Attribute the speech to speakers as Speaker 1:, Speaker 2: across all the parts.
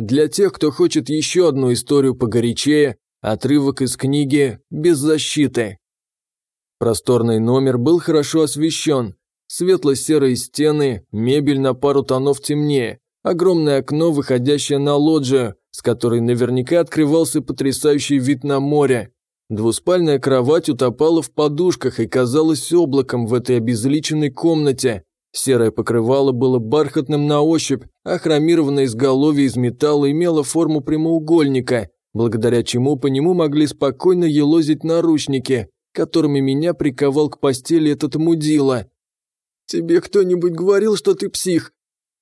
Speaker 1: Для тех, кто хочет еще одну историю погорячее, отрывок из книги «Без защиты». Просторный номер был хорошо освещен. Светло-серые стены, мебель на пару тонов темнее, огромное окно, выходящее на лоджию, с которой наверняка открывался потрясающий вид на море. Двуспальная кровать утопала в подушках и казалась облаком в этой обезличенной комнате. Серое покрывало было бархатным на ощупь, а хромированное изголовье из металла имело форму прямоугольника, благодаря чему по нему могли спокойно елозить наручники, которыми меня приковал к постели этот мудила. «Тебе кто-нибудь говорил, что ты псих?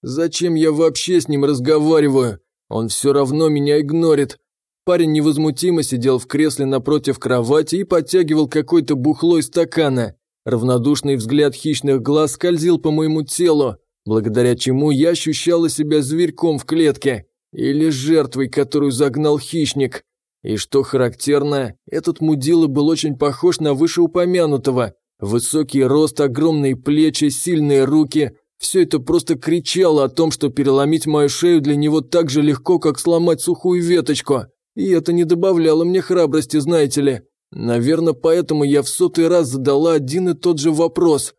Speaker 1: Зачем я вообще с ним разговариваю? Он все равно меня игнорит». Парень невозмутимо сидел в кресле напротив кровати и подтягивал какой-то бухлой стакана. Равнодушный взгляд хищных глаз скользил по моему телу, благодаря чему я ощущала себя зверьком в клетке или жертвой, которую загнал хищник. И что характерно, этот мудила был очень похож на вышеупомянутого. Высокий рост, огромные плечи, сильные руки – все это просто кричало о том, что переломить мою шею для него так же легко, как сломать сухую веточку. И это не добавляло мне храбрости, знаете ли. Наверное, поэтому я в сотый раз задала один и тот же вопрос.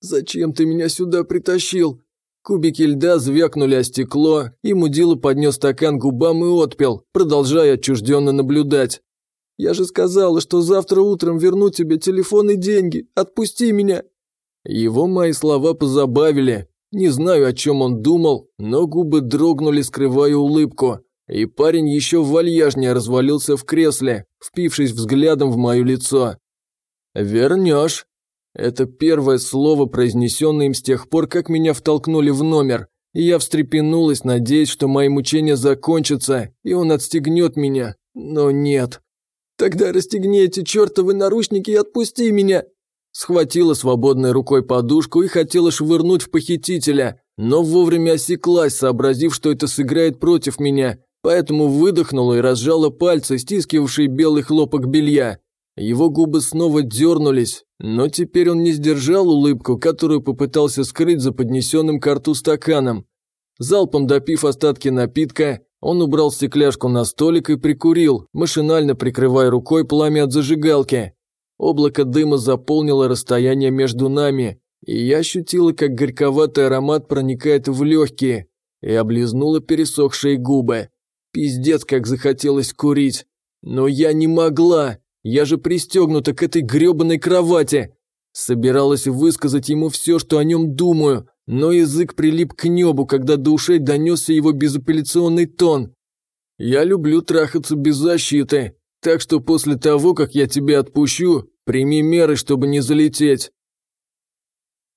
Speaker 1: «Зачем ты меня сюда притащил?» Кубики льда звякнули о стекло, и мудила поднес стакан губам и отпил, продолжая отчужденно наблюдать. «Я же сказала, что завтра утром верну тебе телефон и деньги. Отпусти меня!» Его мои слова позабавили. Не знаю, о чем он думал, но губы дрогнули, скрывая улыбку. И парень еще вальяжнее развалился в кресле, впившись взглядом в мое лицо. «Вернешь». Это первое слово, произнесенное им с тех пор, как меня втолкнули в номер. И я встрепенулась, надеясь, что мои мучения закончатся, и он отстегнет меня. Но нет. «Тогда расстегни эти чертовы наручники и отпусти меня!» Схватила свободной рукой подушку и хотела швырнуть в похитителя, но вовремя осеклась, сообразив, что это сыграет против меня, поэтому выдохнула и разжала пальцы, стискивавшие белый хлопок белья. Его губы снова дернулись, но теперь он не сдержал улыбку, которую попытался скрыть за поднесенным к рту стаканом. Залпом допив остатки напитка, он убрал стекляшку на столик и прикурил, машинально прикрывая рукой пламя от зажигалки. Облако дыма заполнило расстояние между нами, и я ощутила, как горьковатый аромат проникает в легкие, и облизнула пересохшие губы. Пиздец, как захотелось курить. Но я не могла. Я же пристегнута к этой гребаной кровати. Собиралась высказать ему все, что о нем думаю, но язык прилип к небу, когда до ушей донесся его безапелляционный тон. «Я люблю трахаться без защиты, так что после того, как я тебя отпущу, прими меры, чтобы не залететь.